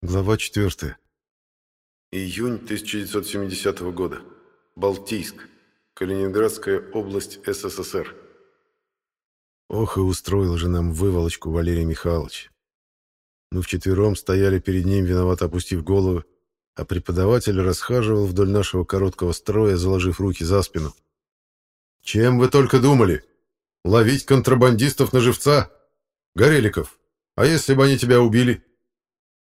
Глава 4. Июнь 1970 года. Балтийск. Калининградская область СССР. Ох, и устроил же нам выволочку Валерий Михайлович. Мы вчетвером стояли перед ним, виновато опустив головы, а преподаватель расхаживал вдоль нашего короткого строя, заложив руки за спину. «Чем вы только думали? Ловить контрабандистов на живца? Гореликов, а если бы они тебя убили?»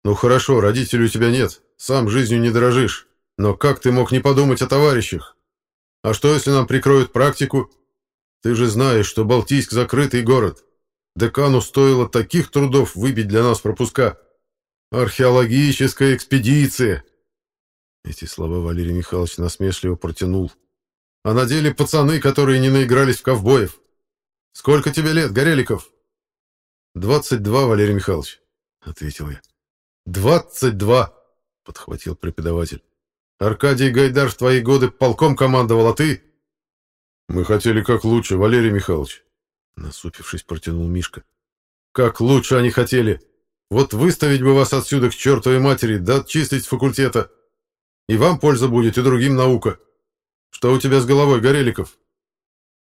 «Ну хорошо, родителей у тебя нет, сам жизнью не дорожишь, но как ты мог не подумать о товарищах? А что, если нам прикроют практику? Ты же знаешь, что Балтийск — закрытый город. Декану стоило таких трудов выбить для нас пропуска. Археологическая экспедиция!» Эти слова Валерий Михайлович насмешливо протянул. «А на деле пацаны, которые не наигрались в ковбоев. Сколько тебе лет, Гореликов?» «Двадцать два, Валерий Михайлович», — ответил я. «Двадцать два!» — подхватил преподаватель. «Аркадий Гайдар в твои годы полком командовал, а ты...» «Мы хотели как лучше, Валерий Михайлович», — насупившись, протянул Мишка. «Как лучше они хотели! Вот выставить бы вас отсюда к чертовой матери, да отчислить с факультета. И вам польза будет, и другим наука. Что у тебя с головой, Гореликов?»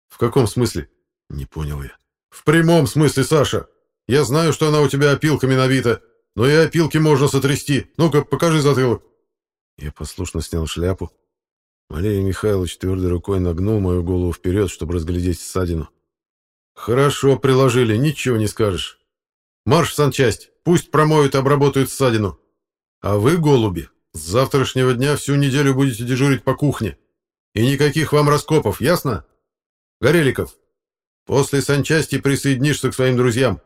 «В каком смысле?» — не понял я. «В прямом смысле, Саша. Я знаю, что она у тебя опилками набита, но и опилки можно сотрясти. Ну-ка, покажи затылок. Я послушно снял шляпу. Валерий Михайлович твердой рукой нагнул мою голову вперед, чтобы разглядеть ссадину. «Хорошо приложили, ничего не скажешь. Марш в санчасть, пусть промоют и обработают ссадину. А вы, голуби, с завтрашнего дня всю неделю будете дежурить по кухне. И никаких вам раскопов, ясно? Гореликов, после санчасти присоединишься к своим друзьям.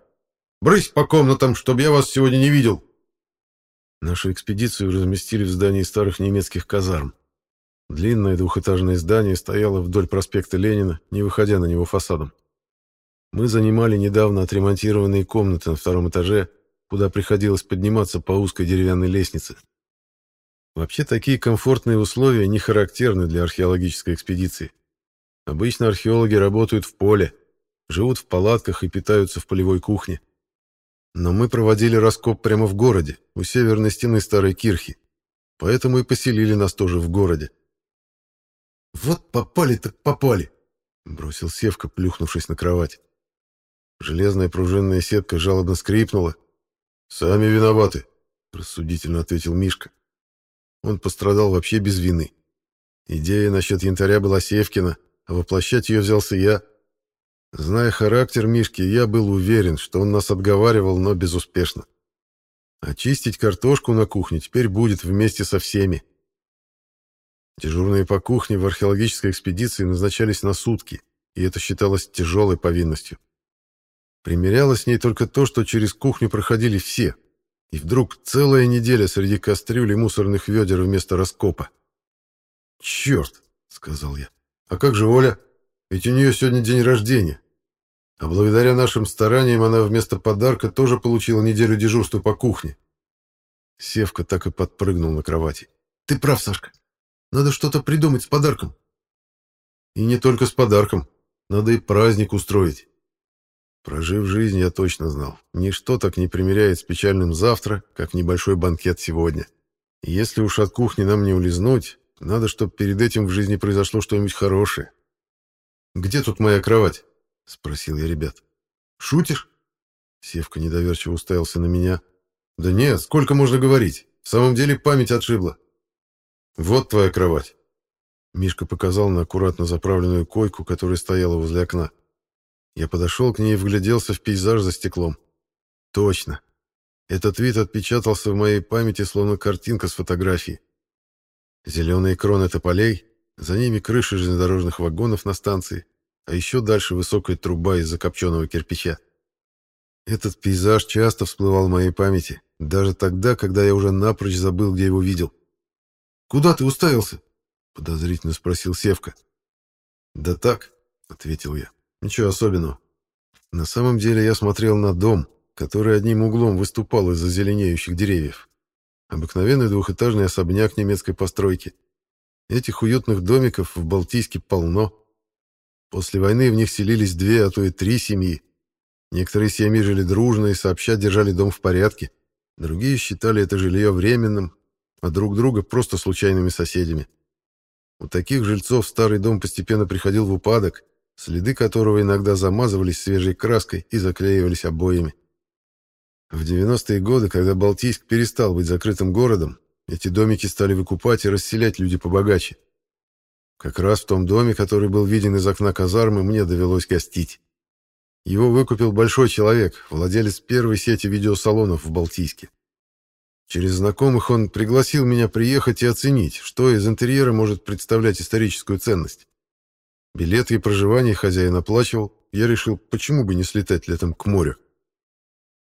Брысь по комнатам, чтобы я вас сегодня не видел!» Нашу экспедицию разместили в здании старых немецких казарм. Длинное двухэтажное здание стояло вдоль проспекта Ленина, не выходя на него фасадом. Мы занимали недавно отремонтированные комнаты на втором этаже, куда приходилось подниматься по узкой деревянной лестнице. Вообще такие комфортные условия не характерны для археологической экспедиции. Обычно археологи работают в поле, живут в палатках и питаются в полевой кухне. Но мы проводили раскоп прямо в городе, у северной стены старой кирхи. Поэтому и поселили нас тоже в городе. «Вот попали так попали!» — бросил Севка, плюхнувшись на кровать. Железная пружинная сетка жалобно скрипнула. «Сами виноваты», — рассудительно ответил Мишка. Он пострадал вообще без вины. Идея насчет янтаря была Севкина, а воплощать ее взялся я. Зная характер Мишки, я был уверен, что он нас отговаривал, но безуспешно. Очистить картошку на кухне теперь будет вместе со всеми. Дежурные по кухне в археологической экспедиции назначались на сутки, и это считалось тяжелой повинностью. Примерялось с ней только то, что через кухню проходили все, и вдруг целая неделя среди кастрюль и мусорных ведер вместо раскопа. «Черт!» — сказал я. «А как же Оля? Ведь у нее сегодня день рождения. А благодаря нашим стараниям она вместо подарка тоже получила неделю дежурства по кухне. Севка так и подпрыгнул на кровати. «Ты прав, Сашка. Надо что-то придумать с подарком». «И не только с подарком. Надо и праздник устроить». Прожив жизнь, я точно знал. Ничто так не примеряет с печальным завтра, как небольшой банкет сегодня. И если уж от кухни нам не улизнуть, надо, чтобы перед этим в жизни произошло что-нибудь хорошее. «Где тут моя кровать?» — спросил я ребят. «Шутишь?» Севка недоверчиво уставился на меня. «Да нет, сколько можно говорить? В самом деле память отшибла». «Вот твоя кровать». Мишка показал на аккуратно заправленную койку, которая стояла возле окна. Я подошел к ней и вгляделся в пейзаж за стеклом. Точно. Этот вид отпечатался в моей памяти, словно картинка с фотографии. Зеленые кроны тополей, за ними крыши железнодорожных вагонов на станции, а еще дальше высокая труба из закопченного кирпича. Этот пейзаж часто всплывал в моей памяти, даже тогда, когда я уже напрочь забыл, где его видел. «Куда ты уставился?» — подозрительно спросил Севка. «Да так», — ответил я, — «ничего особенного. На самом деле я смотрел на дом, который одним углом выступал из-за зеленеющих деревьев. Обыкновенный двухэтажный особняк немецкой постройки. Этих уютных домиков в Балтийске полно. После войны в них селились две, а то и три семьи. Некоторые семьи жили дружно и сообща держали дом в порядке. Другие считали это жилье временным, а друг друга просто случайными соседями. У таких жильцов старый дом постепенно приходил в упадок, следы которого иногда замазывались свежей краской и заклеивались обоями. В 90-е годы, когда Балтийск перестал быть закрытым городом, эти домики стали выкупать и расселять люди побогаче. Как раз в том доме, который был виден из окна казармы, мне довелось гостить. Его выкупил большой человек, владелец первой сети видеосалонов в Балтийске. Через знакомых он пригласил меня приехать и оценить, что из интерьера может представлять историческую ценность. Билеты и проживание хозяин оплачивал, я решил, почему бы не слетать летом к морю.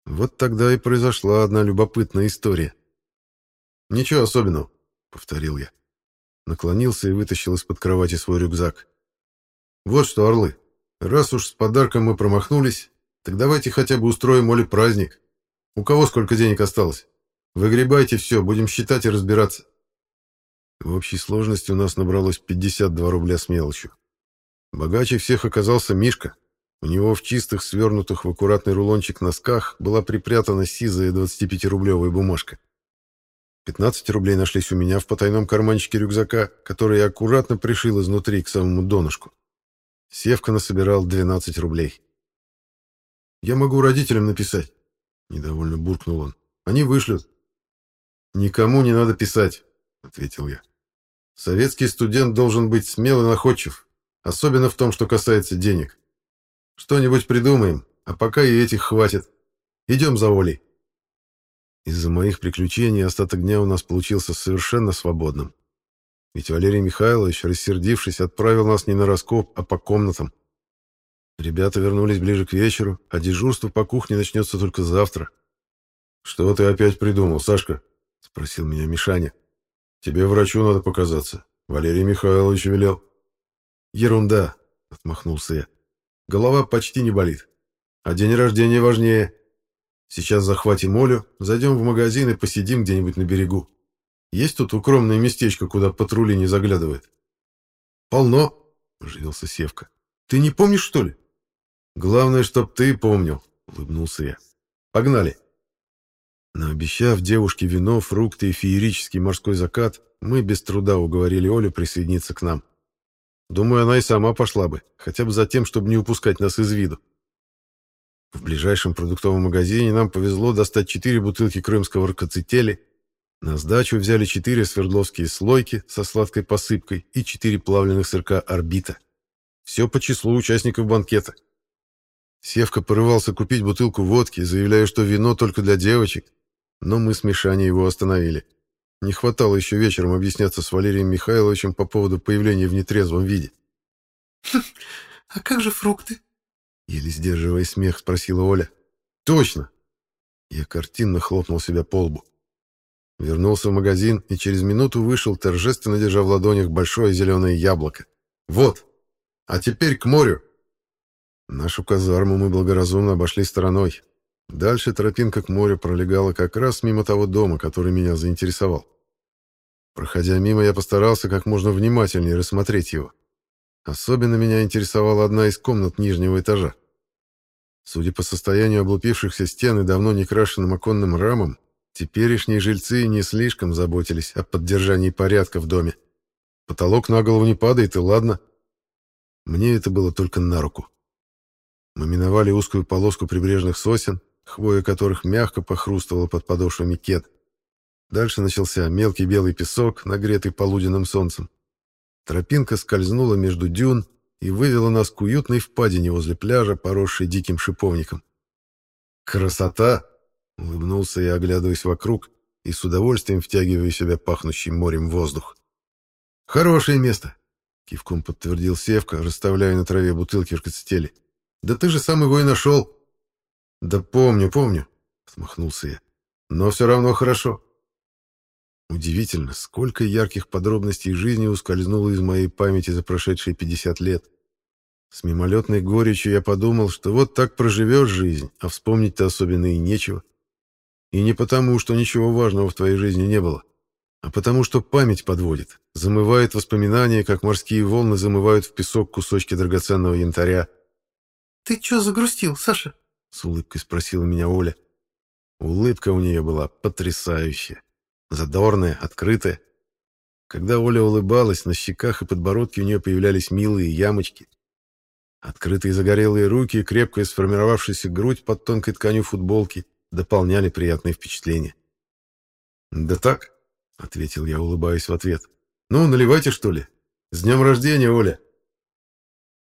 Вот тогда и произошла одна любопытная история. «Ничего особенного», — повторил я. Наклонился и вытащил из-под кровати свой рюкзак. «Вот что, орлы, раз уж с подарком мы промахнулись, так давайте хотя бы устроим Оле праздник. У кого сколько денег осталось? Выгребайте все, будем считать и разбираться». В общей сложности у нас набралось 52 рубля с мелочью. Богаче всех оказался Мишка. У него в чистых, свернутых в аккуратный рулончик носках была припрятана сизая 25-рублевая бумажка. 15 рублей нашлись у меня в потайном карманчике рюкзака, который я аккуратно пришил изнутри к самому донышку. Севка насобирал 12 рублей. «Я могу родителям написать», — недовольно буркнул он. «Они вышлют». «Никому не надо писать», — ответил я. «Советский студент должен быть смел и находчив, особенно в том, что касается денег. Что-нибудь придумаем, а пока и этих хватит. Идем за Олей». Из-за моих приключений остаток дня у нас получился совершенно свободным. Ведь Валерий Михайлович, рассердившись, отправил нас не на раскоп, а по комнатам. Ребята вернулись ближе к вечеру, а дежурство по кухне начнется только завтра. «Что ты опять придумал, Сашка?» — спросил меня Мишаня. «Тебе врачу надо показаться. Валерий Михайлович велел». «Ерунда», — отмахнулся я. «Голова почти не болит. А день рождения важнее. Сейчас захватим Олю, зайдем в магазин и посидим где-нибудь на берегу. Есть тут укромное местечко, куда патрули не заглядывают?» «Полно», — оживился Севка. «Ты не помнишь, что ли?» «Главное, чтоб ты помнил», — улыбнулся я. «Погнали». Наобещав девушке вино, фрукты и феерический морской закат, мы без труда уговорили Олю присоединиться к нам. Думаю, она и сама пошла бы, хотя бы за тем, чтобы не упускать нас из виду. В ближайшем продуктовом магазине нам повезло достать четыре бутылки крымского ракоцетели. На сдачу взяли четыре свердловские слойки со сладкой посыпкой и четыре плавленых сырка «Орбита». Все по числу участников банкета. Севка порывался купить бутылку водки, заявляя, что вино только для девочек, но мы с Мишаней его остановили. Не хватало еще вечером объясняться с Валерием Михайловичем по поводу появления в нетрезвом виде. «А как же фрукты?» Еле сдерживая смех, спросила Оля. «Точно!» Я картинно хлопнул себя по лбу. Вернулся в магазин и через минуту вышел, торжественно держа в ладонях большое зеленое яблоко. «Вот! А теперь к морю!» Нашу казарму мы благоразумно обошли стороной. Дальше тропинка к морю пролегала как раз мимо того дома, который меня заинтересовал. Проходя мимо, я постарался как можно внимательнее рассмотреть его. Особенно меня интересовала одна из комнат нижнего этажа. Судя по состоянию облупившихся стен и давно не крашенным оконным рамам, теперешние жильцы не слишком заботились о поддержании порядка в доме. Потолок на голову не падает, и ладно. Мне это было только на руку. Мы миновали узкую полоску прибрежных сосен, хвоя которых мягко похрустывала под подошвами кед. Дальше начался мелкий белый песок, нагретый полуденным солнцем. Тропинка скользнула между дюн и вывела нас к уютной впадине возле пляжа, поросшей диким шиповником. «Красота!» — улыбнулся я, оглядываясь вокруг и с удовольствием втягивая себя пахнущий морем воздух. «Хорошее место!» — кивком подтвердил Севка, расставляя на траве бутылки ркоцетели. «Да ты же сам его и нашел!» «Да помню, помню!» — отмахнулся я. «Но все равно хорошо!» Удивительно, сколько ярких подробностей жизни ускользнуло из моей памяти за прошедшие 50 лет. С мимолетной горечью я подумал, что вот так проживешь жизнь, а вспомнить-то особенно и нечего. И не потому, что ничего важного в твоей жизни не было, а потому, что память подводит, замывает воспоминания, как морские волны замывают в песок кусочки драгоценного янтаря. «Ты чё загрустил, Саша?» — с улыбкой спросила меня Оля. Улыбка у нее была потрясающая. Задорная, открытая. Когда Оля улыбалась, на щеках и подбородке у нее появлялись милые ямочки. Открытые загорелые руки и крепкая сформировавшаяся грудь под тонкой тканью футболки дополняли приятные впечатления. «Да так», — ответил я, улыбаясь в ответ. «Ну, наливайте, что ли? С днем рождения, Оля!»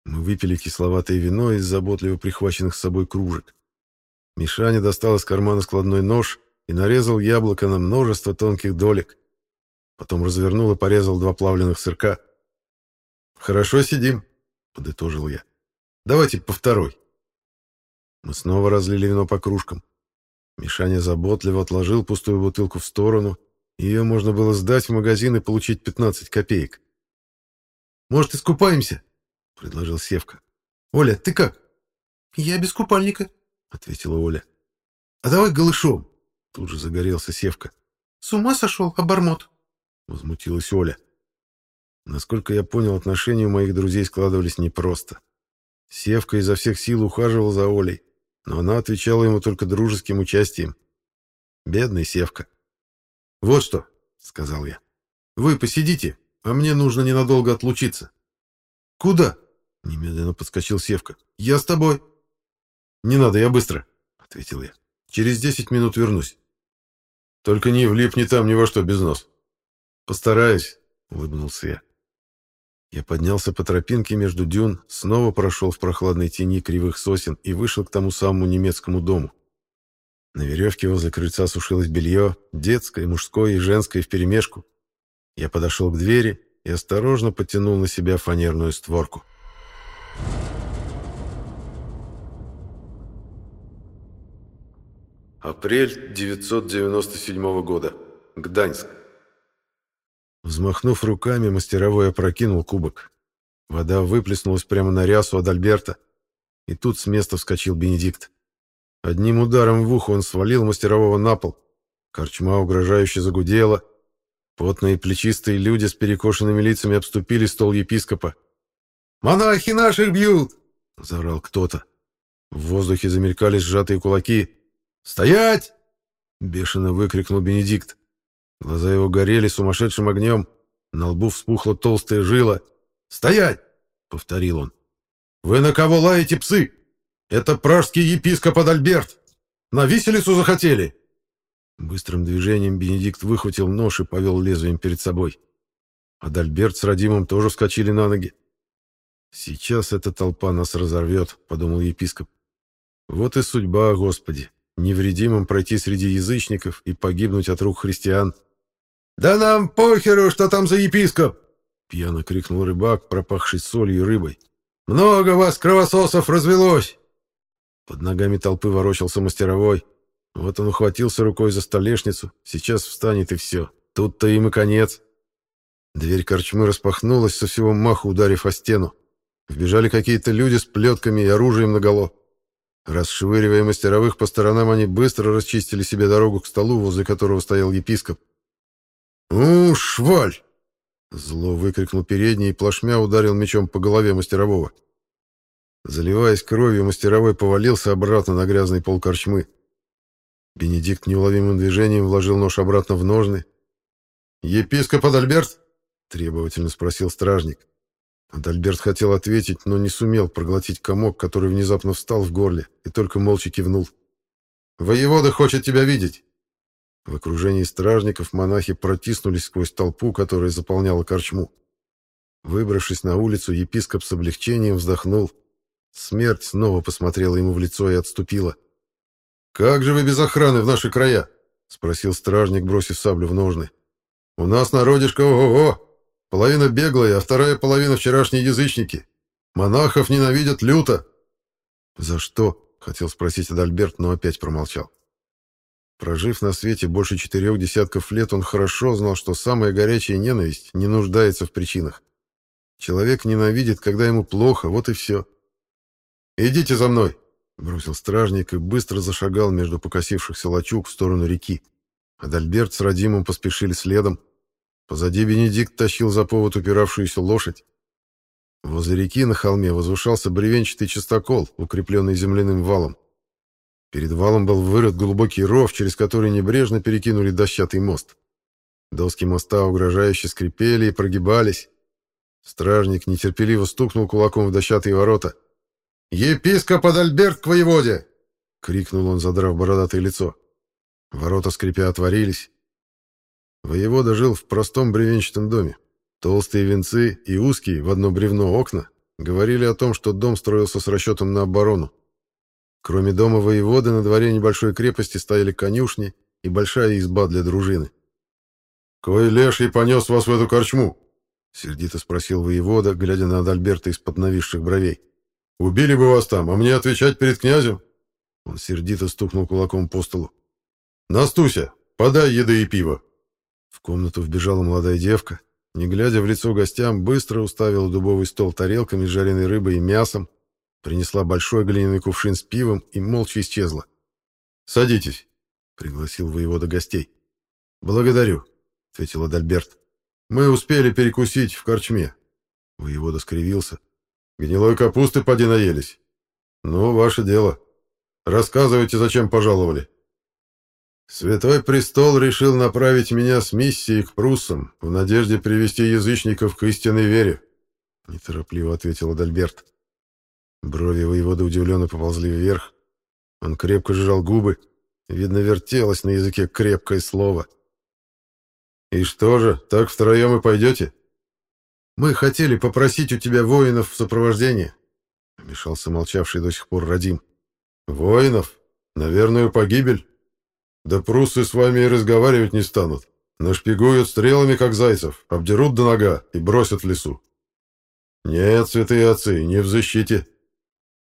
Мы выпили кисловатое вино из заботливо прихваченных с собой кружек. Мишаня достал из кармана складной нож и нарезал яблоко на множество тонких долек. Потом развернул и порезал два плавленных сырка. «Хорошо сидим», — подытожил я. «Давайте по второй». Мы снова разлили вино по кружкам. Мишаня заботливо отложил пустую бутылку в сторону. Ее можно было сдать в магазин и получить 15 копеек. «Может, искупаемся?» — предложил Севка. «Оля, ты как?» «Я без купальника», — ответила Оля. «А давай голышом!» — тут же загорелся Севка. «С ума сошел, обормот!» — возмутилась Оля. Насколько я понял, отношения у моих друзей складывались непросто. Севка изо всех сил ухаживал за Олей, но она отвечала ему только дружеским участием. Бедный Севка. «Вот что», — сказал я, — «вы посидите, а мне нужно ненадолго отлучиться». «Куда?» — немедленно подскочил Севка. «Я с тобой». «Не надо, я быстро», — ответил я. «Через десять минут вернусь». «Только не влипни там ни во что без нос». «Постараюсь», — улыбнулся я. Я поднялся по тропинке между дюн, снова прошел в прохладной тени кривых сосен и вышел к тому самому немецкому дому. На веревке возле крыльца сушилось белье, детское, мужское и женское вперемешку. Я подошел к двери и осторожно потянул на себя фанерную створку. Апрель 997 года. Гданьск. Взмахнув руками, мастеровой опрокинул кубок. Вода выплеснулась прямо на рясу Адальберта, и тут с места вскочил Бенедикт. Одним ударом в ухо он свалил мастерового на пол. Корчма угрожающе загудела. Потные плечистые люди с перекошенными лицами обступили стол епископа. «Монахи наших бьют!» — заорал кто-то. В воздухе замелькали сжатые кулаки. «Стоять!» — бешено выкрикнул Бенедикт. Глаза его горели сумасшедшим огнем, на лбу вспухла толстая жила. «Стоять!» — повторил он. «Вы на кого лаете, псы? Это пражский епископ Адальберт! На виселицу захотели?» Быстрым движением Бенедикт выхватил нож и повел лезвием перед собой. Адальберт с Радимом тоже вскочили на ноги. «Сейчас эта толпа нас разорвет», — подумал епископ. «Вот и судьба, Господи, невредимым пройти среди язычников и погибнуть от рук христиан». «Да нам похеру, что там за епископ!» — пьяно крикнул рыбак, пропахший солью и рыбой. «Много вас, кровососов, развелось!» Под ногами толпы ворочался мастеровой. Вот он ухватился рукой за столешницу. Сейчас встанет и все. Тут-то им и конец. Дверь корчмы распахнулась, со всего маху ударив о стену. Вбежали какие-то люди с плетками и оружием наголо. Расшвыривая мастеровых по сторонам, они быстро расчистили себе дорогу к столу, возле которого стоял епископ. «У, шваль!» Зло выкрикнул передний и плашмя ударил мечом по голове мастерового. Заливаясь кровью, мастеровой повалился обратно на грязный пол корчмы. Бенедикт неуловимым движением вложил нож обратно в ножны. «Епископ Адальберт?» — требовательно спросил стражник. Адальберт хотел ответить, но не сумел проглотить комок, который внезапно встал в горле, и только молча кивнул. «Воевода хочет тебя видеть!» В окружении стражников монахи протиснулись сквозь толпу, которая заполняла корчму. Выбравшись на улицу, епископ с облегчением вздохнул. Смерть снова посмотрела ему в лицо и отступила. «Как же вы без охраны в наши края?» — спросил стражник, бросив саблю в ножны. «У нас народишко ого-го! Половина беглая, а вторая половина вчерашние язычники. Монахов ненавидят люто!» «За что?» — хотел спросить Адальберт, но опять промолчал. Прожив на свете больше четырех десятков лет, он хорошо знал, что самая горячая ненависть не нуждается в причинах. Человек ненавидит, когда ему плохо, вот и все. «Идите за мной!» — бросил стражник и быстро зашагал между покосившихся лачуг в сторону реки. Адальберт с Радимом поспешили следом. Позади Бенедикт тащил за повод упиравшуюся лошадь. Возле реки на холме возвышался бревенчатый частокол, укрепленный земляным валом. Перед валом был вырыт глубокий ров, через который небрежно перекинули дощатый мост. Доски моста угрожающе скрипели и прогибались. Стражник нетерпеливо стукнул кулаком в дощатые ворота. «Епископ Адальберт к воеводе!» — крикнул он, задрав бородатое лицо. Ворота, скрипя, отворились. Воевода жил в простом бревенчатом доме. Толстые венцы и узкие в одно бревно окна говорили о том, что дом строился с расчетом на оборону. Кроме дома воеводы, на дворе небольшой крепости стояли конюшни и большая изба для дружины. «Кой леший понес вас в эту корчму?» — сердито спросил воевода, глядя на Адальберта из-под нависших бровей. «Убили бы вас там, а мне отвечать перед князем?» Он сердито стукнул кулаком по столу. «Настуся, подай еды и пива!» В комнату вбежала молодая девка. Не глядя в лицо гостям, быстро уставила дубовый стол тарелками с жареной рыбой и мясом, принесла большой глиняный кувшин с пивом и молча исчезла. «Садитесь», — пригласил воевода гостей. «Благодарю», — ответил Адальберт. «Мы успели перекусить в корчме». Воевода скривился. «Гнилой капусты поди наелись. Ну, ваше дело. Рассказывайте, зачем пожаловали». Святой престол решил направить меня с миссией к пруссам в надежде привести язычников к истинной вере, неторопливо ответил Адальберт. Брови воевода удивленно поползли вверх. Он крепко сжал губы. Видно, вертелось на языке крепкое слово. «И что же, так втроем и пойдете?» «Мы хотели попросить у тебя воинов в сопровождении», — вмешался молчавший до сих пор Радим. «Воинов? Наверное, погибель?» Да пруссы с вами и разговаривать не станут. Нашпигуют стрелами, как зайцев, обдерут до нога и бросят в лесу. Нет, святые отцы, не в защите.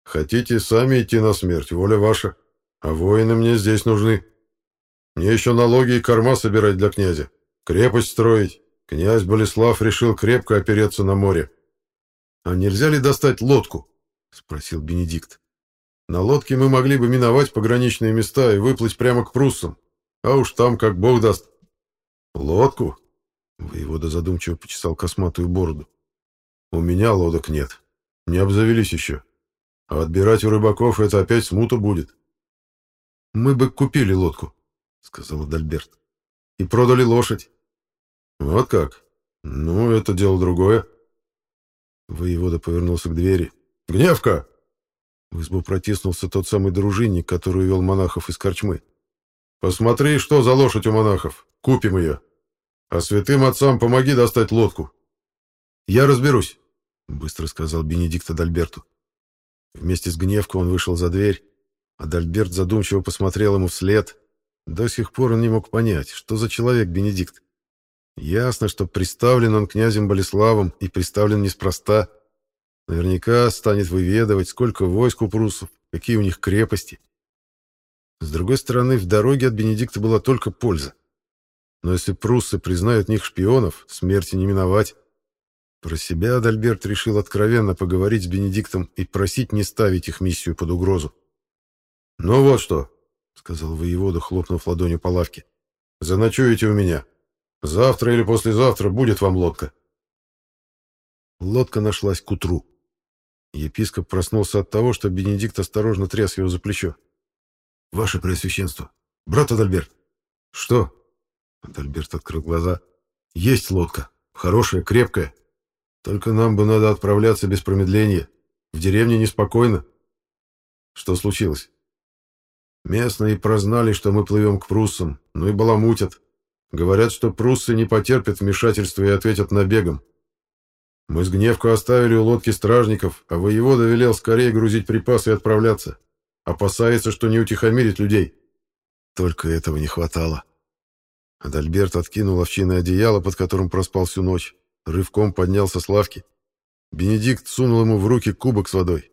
Хотите сами идти на смерть, воля ваша. А воины мне здесь нужны. Мне еще налоги и корма собирать для князя. Крепость строить. Князь Болеслав решил крепко опереться на море. — А нельзя ли достать лодку? — спросил Бенедикт. На лодке мы могли бы миновать пограничные места и выплыть прямо к пруссам. А уж там как бог даст. Лодку? Воевода задумчиво почесал косматую бороду. У меня лодок нет. Не обзавелись еще. А отбирать у рыбаков это опять смута будет. Мы бы купили лодку, сказал Адальберт. И продали лошадь. Вот как? Ну, это дело другое. Воевода повернулся к двери. «Гневка!» В избу протиснулся тот самый дружинник, который увел монахов из корчмы. «Посмотри, что за лошадь у монахов. Купим ее. А святым отцам помоги достать лодку». «Я разберусь», — быстро сказал Бенедикт Адальберту. Вместе с гневкой он вышел за дверь. Адальберт задумчиво посмотрел ему вслед. До сих пор он не мог понять, что за человек Бенедикт. Ясно, что приставлен он князем Болеславом и приставлен неспроста. Наверняка станет выведывать, сколько войск у пруссов, какие у них крепости. С другой стороны, в дороге от Бенедикта была только польза. Но если пруссы признают них шпионов, смерти не миновать. Про себя Адальберт решил откровенно поговорить с Бенедиктом и просить не ставить их миссию под угрозу. «Ну вот что», — сказал воевода, хлопнув ладонью по лавке, — «заночуете у меня. Завтра или послезавтра будет вам лодка». Лодка нашлась к утру. Епископ проснулся от того, что Бенедикт осторожно тряс его за плечо. «Ваше Преосвященство! Брат Адальберт!» «Что?» Адальберт открыл глаза. «Есть лодка. Хорошая, крепкая. Только нам бы надо отправляться без промедления. В деревне неспокойно». «Что случилось?» «Местные прознали, что мы плывем к пруссам, ну и баламутят. Говорят, что пруссы не потерпят вмешательства и ответят набегом. Мы с гневку оставили у лодки стражников, а воевода велел скорее грузить припасы и отправляться. Опасается, что не утихомирит людей. Только этого не хватало. Адальберт откинул овчиное одеяло, под которым проспал всю ночь. Рывком поднялся с лавки. Бенедикт сунул ему в руки кубок с водой.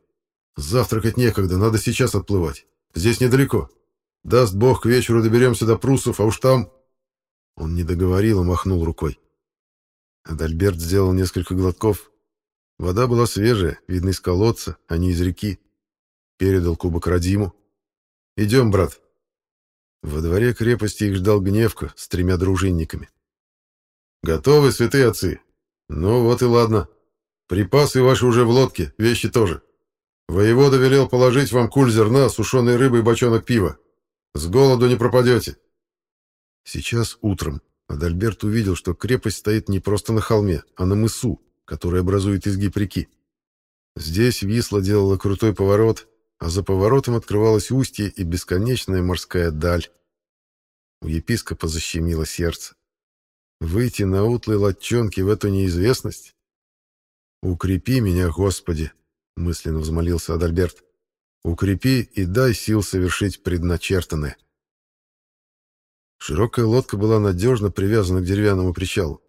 «Завтракать некогда, надо сейчас отплывать. Здесь недалеко. Даст бог, к вечеру доберемся до прусов, а уж там...» Он не договорил и махнул рукой. Адальберт сделал несколько глотков. Вода была свежая, видно из колодца, а не из реки. Передал кубок Радиму. «Идем, брат». Во дворе крепости их ждал Гневка с тремя дружинниками. «Готовы, святые отцы? Ну вот и ладно. Припасы ваши уже в лодке, вещи тоже. Воевода велел положить вам куль зерна, сушеной рыбы и бочонок пива. С голоду не пропадете. Сейчас утром Адальберт увидел, что крепость стоит не просто на холме, а на мысу, который образует изгиб реки. Здесь Висла делала крутой поворот, а за поворотом открывалось устье и бесконечная морская даль. У епископа защемило сердце. Выйти на утлой латчонке в эту неизвестность? «Укрепи меня, Господи!» — мысленно взмолился Адальберт. «Укрепи и дай сил совершить предначертанное». Широкая лодка была надежно привязана к деревянному причалу.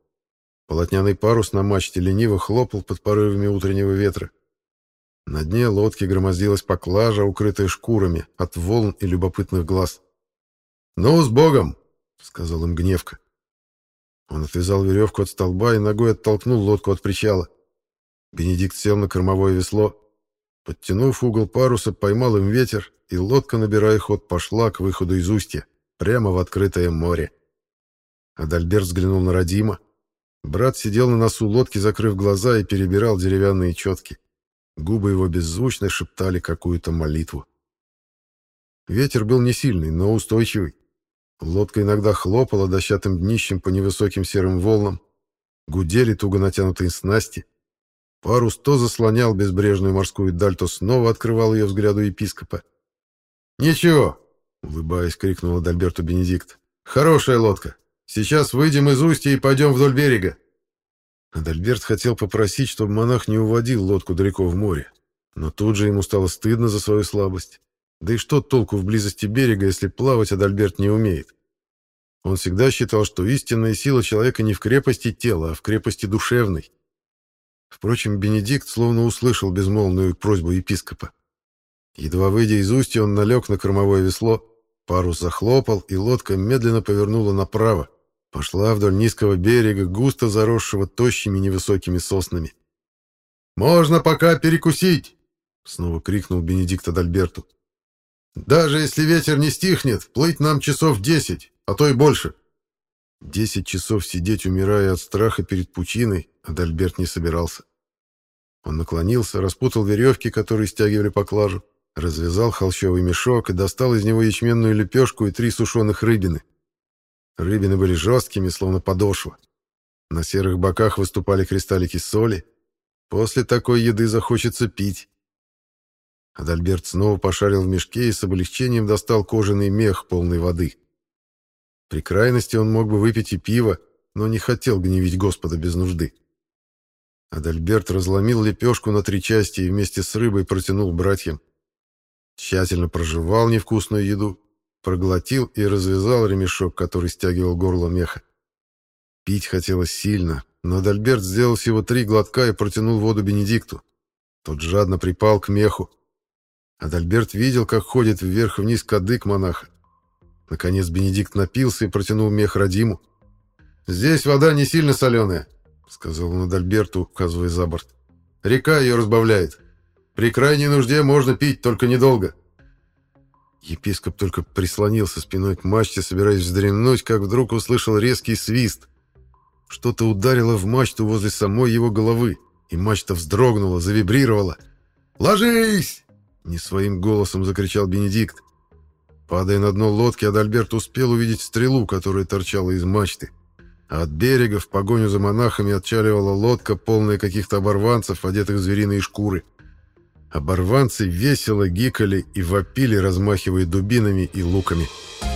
Полотняный парус на мачте лениво хлопал под порывами утреннего ветра. На дне лодки громоздилась поклажа, укрытая шкурами от волн и любопытных глаз. «Ну, с Богом!» — сказал им гневка. Он отвязал веревку от столба и ногой оттолкнул лодку от причала. Бенедикт сел на кормовое весло. Подтянув угол паруса, поймал им ветер, и лодка, набирая ход, пошла к выходу из устья, прямо в открытое море. Адальберт взглянул на Родима. Брат сидел на носу лодки, закрыв глаза, и перебирал деревянные четки. Губы его беззвучно шептали какую-то молитву. Ветер был не сильный, но устойчивый. Лодка иногда хлопала дощатым днищем по невысоким серым волнам. Гудели туго натянутые снасти. Парус то заслонял безбрежную морскую даль, то снова открывал ее взгляду епископа. «Ничего!» — улыбаясь, крикнул Адальберту Бенедикт. «Хорошая лодка. Сейчас выйдем из устья и пойдем вдоль берега. Адальберт хотел попросить, чтобы монах не уводил лодку далеко в море, но тут же ему стало стыдно за свою слабость. Да и что толку в близости берега, если плавать Адальберт не умеет? Он всегда считал, что истинная сила человека не в крепости тела, а в крепости душевной. Впрочем, Бенедикт словно услышал безмолвную просьбу епископа. Едва выйдя из устья, он налег на кормовое весло, парус захлопал, и лодка медленно повернула направо, Пошла вдоль низкого берега, густо заросшего тощими невысокими соснами. «Можно пока перекусить!» — снова крикнул Бенедикт Адальберту. «Даже если ветер не стихнет, плыть нам часов десять, а то и больше». Десять часов сидеть, умирая от страха перед пучиной, Адальберт не собирался. Он наклонился, распутал веревки, которые стягивали поклажу, развязал холщовый мешок и достал из него ячменную лепешку и три сушеных рыбины. Рыбины были жесткими, словно подошва. На серых боках выступали кристаллики соли. После такой еды захочется пить. Адальберт снова пошарил в мешке и с облегчением достал кожаный мех, полный воды. При крайности он мог бы выпить и пиво, но не хотел гневить Господа без нужды. Адальберт разломил лепешку на три части и вместе с рыбой протянул братьям. Тщательно прожевал невкусную еду, проглотил и развязал ремешок, который стягивал горло меха. Пить хотелось сильно, но Дальберт сделал всего три глотка и протянул воду Бенедикту. Тот жадно припал к меху. Адальберт видел, как ходит вверх-вниз кадык монаха. Наконец Бенедикт напился и протянул мех Радиму. «Здесь вода не сильно соленая», — сказал он Адальберту, указывая за борт. «Река ее разбавляет. При крайней нужде можно пить, только недолго». Епископ только прислонился спиной к мачте, собираясь вздремнуть, как вдруг услышал резкий свист. Что-то ударило в мачту возле самой его головы, и мачта вздрогнула, завибрировала. «Ложись!» — не своим голосом закричал Бенедикт. Падая на дно лодки, Адальберт успел увидеть стрелу, которая торчала из мачты. А от берега в погоню за монахами отчаливала лодка, полная каких-то оборванцев, одетых в звериные шкуры. Оборванцы весело гикали и вопили, размахивая дубинами и луками. «Оборванцы»